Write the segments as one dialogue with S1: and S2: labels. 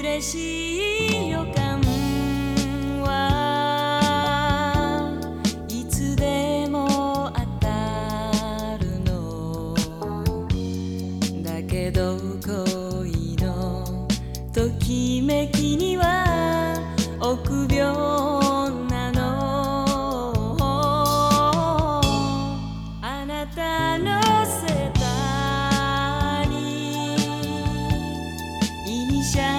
S1: 嬉しい予感はいつでも当たるの。だけど恋のときめきには臆病なの。あなたの背丈にイニシャ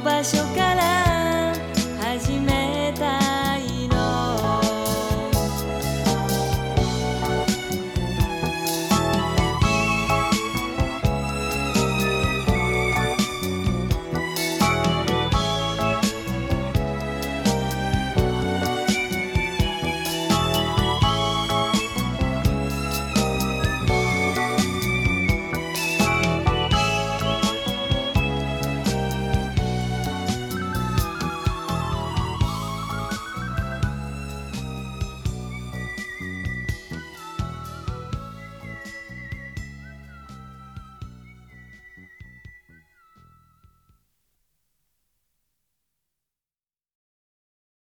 S1: 場所から